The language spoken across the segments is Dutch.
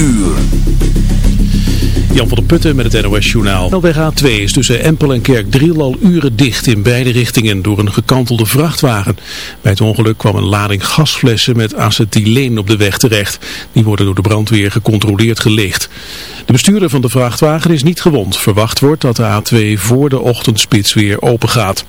uur. Jan van der Putten met het NOS-journaal. Weg A2 is tussen Empel en Kerkdriel al uren dicht in beide richtingen door een gekantelde vrachtwagen. Bij het ongeluk kwam een lading gasflessen met acetyleen op de weg terecht. Die worden door de brandweer gecontroleerd geleegd. De bestuurder van de vrachtwagen is niet gewond. Verwacht wordt dat de A2 voor de ochtendspits weer open gaat.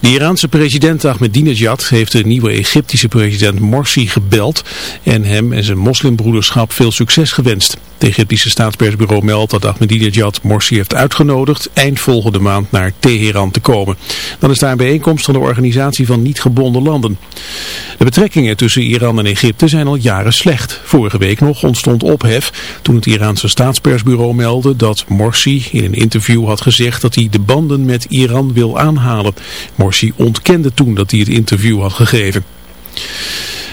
De Iraanse president Ahmadinejad heeft de nieuwe Egyptische president Morsi gebeld en hem en zijn moslimbroederschap veel succes gewenst. Het Egyptische staatspersbureau meldt dat Ahmadinejad Morsi heeft uitgenodigd eind volgende maand naar Teheran te komen. Dan is daar een bijeenkomst van de organisatie van niet-gebonden landen. De betrekkingen tussen Iran en Egypte zijn al jaren slecht. Vorige week nog ontstond ophef toen het Iraanse staatspersbureau meldde dat Morsi in een interview had gezegd dat hij de banden met Iran wil aanhalen. Ontkende toen dat hij het interview had gegeven.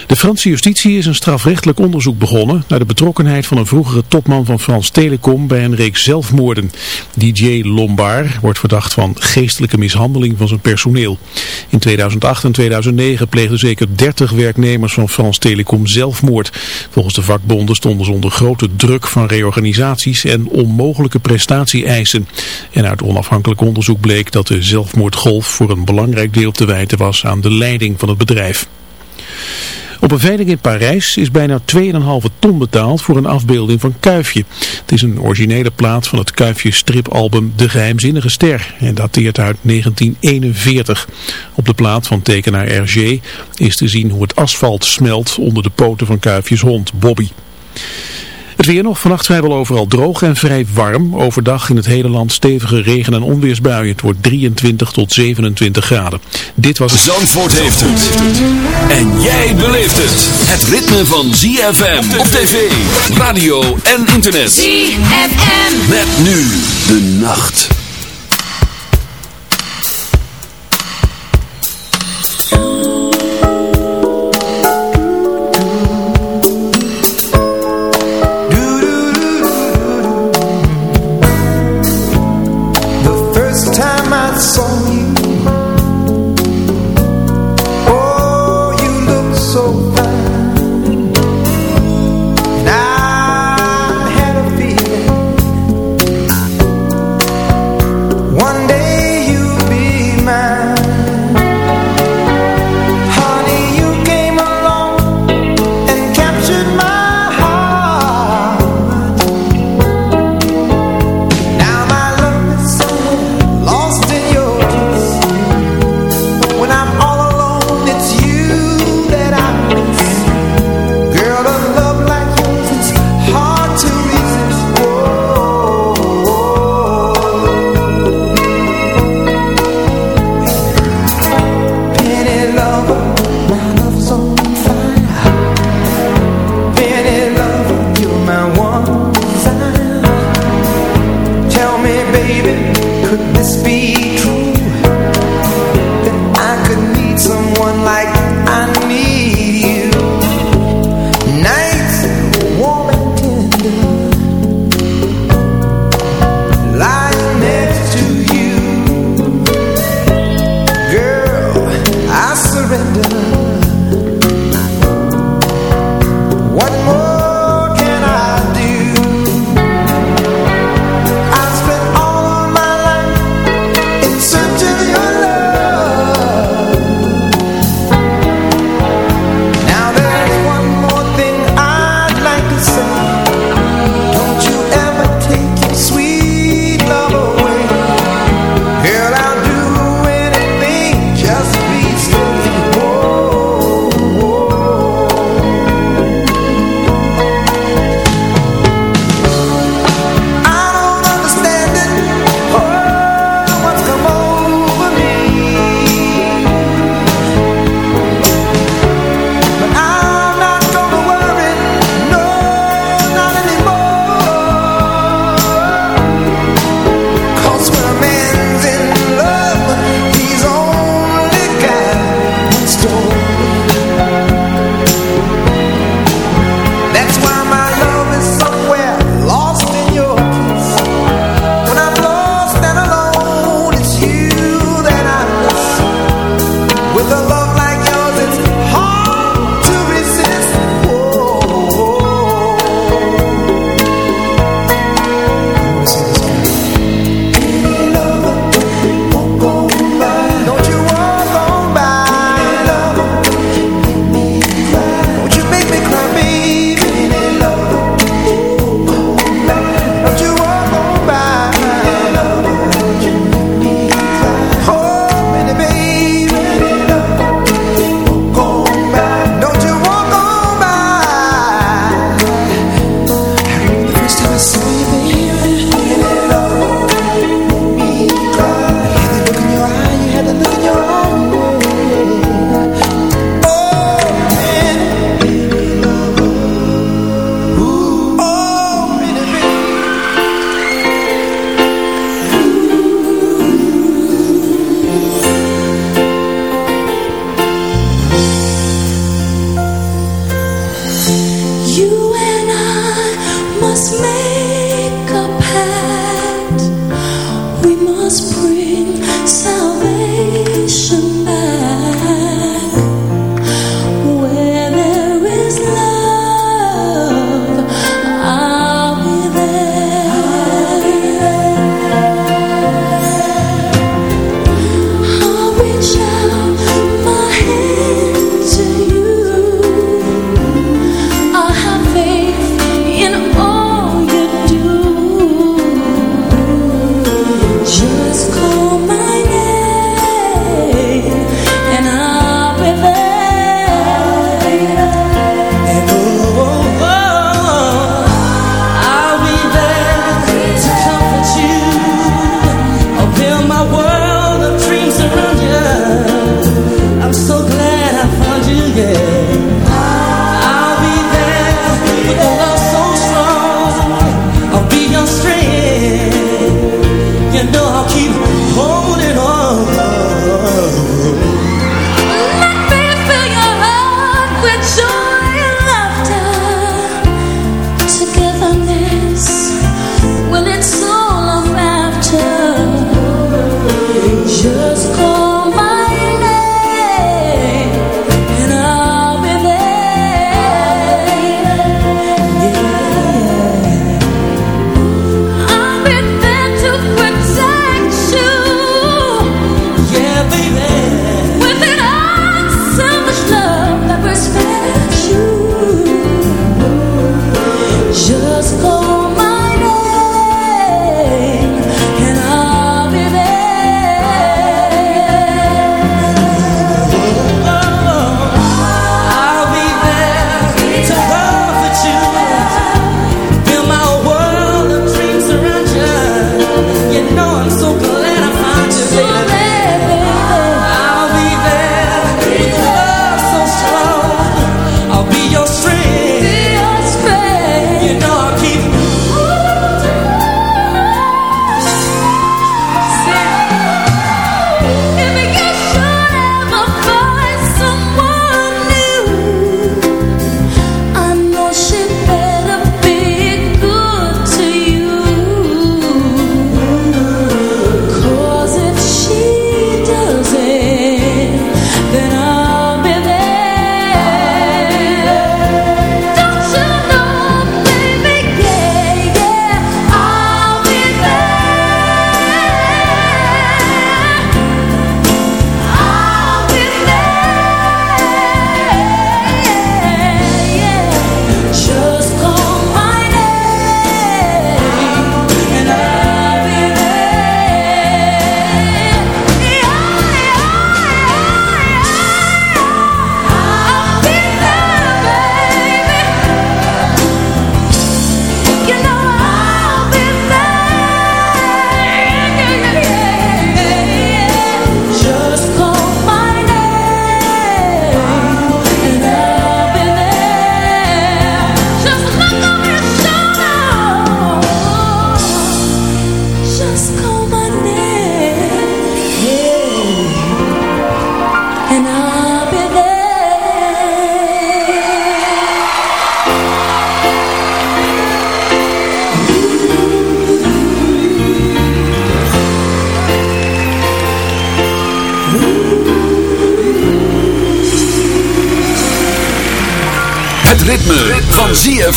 De Franse justitie is een strafrechtelijk onderzoek begonnen naar de betrokkenheid van een vroegere topman van Frans Telecom bij een reeks zelfmoorden. DJ Lombard wordt verdacht van geestelijke mishandeling van zijn personeel. In 2008 en 2009 pleegden zeker 30 werknemers van Frans Telecom zelfmoord. Volgens de vakbonden stonden ze onder grote druk van reorganisaties en onmogelijke prestatie-eisen. En uit onafhankelijk onderzoek bleek dat de zelfmoordgolf voor een belangrijk deel te wijten was aan de leiding van het bedrijf. Op een veiling in Parijs is bijna 2,5 ton betaald voor een afbeelding van Kuifje. Het is een originele plaat van het Kuifje stripalbum De Geheimzinnige Ster en dateert uit 1941. Op de plaat van tekenaar Hergé is te zien hoe het asfalt smelt onder de poten van Kuifjes hond Bobby. Het weer nog vannacht vrijwel overal droog en vrij warm. Overdag in het hele land stevige regen- en onweersbuien. Het wordt 23 tot 27 graden. Dit was... Zandvoort heeft het. En jij beleeft het. Het ritme van ZFM op tv, radio en internet. ZFM. Met nu de nacht.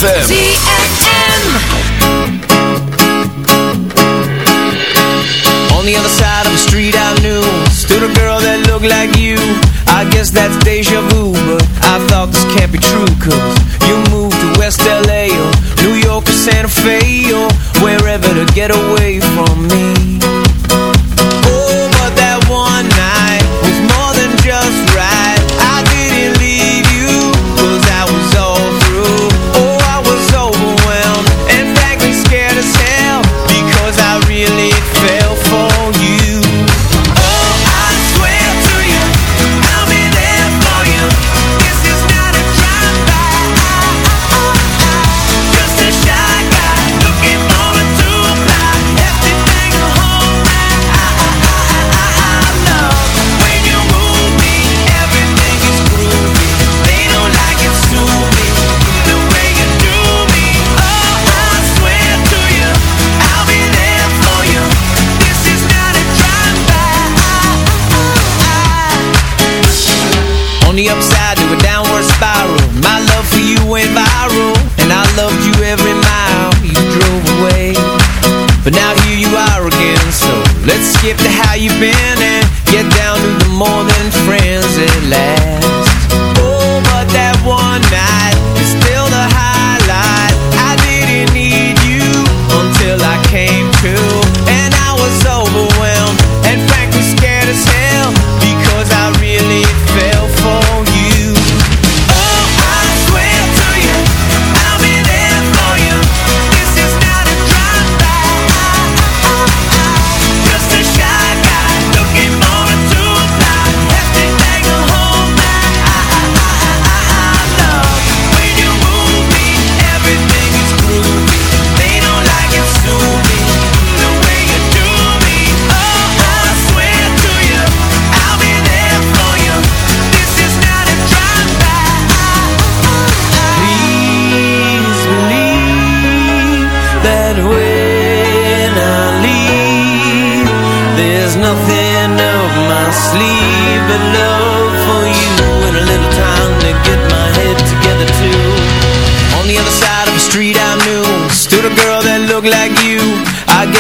ZFM. But now here you are again. So let's skip to how you've been And get down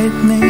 lightning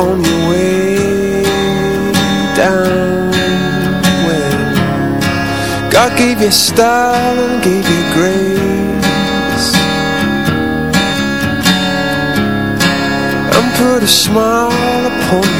on your way down. When God gave you style and gave you grace. And put a smile upon you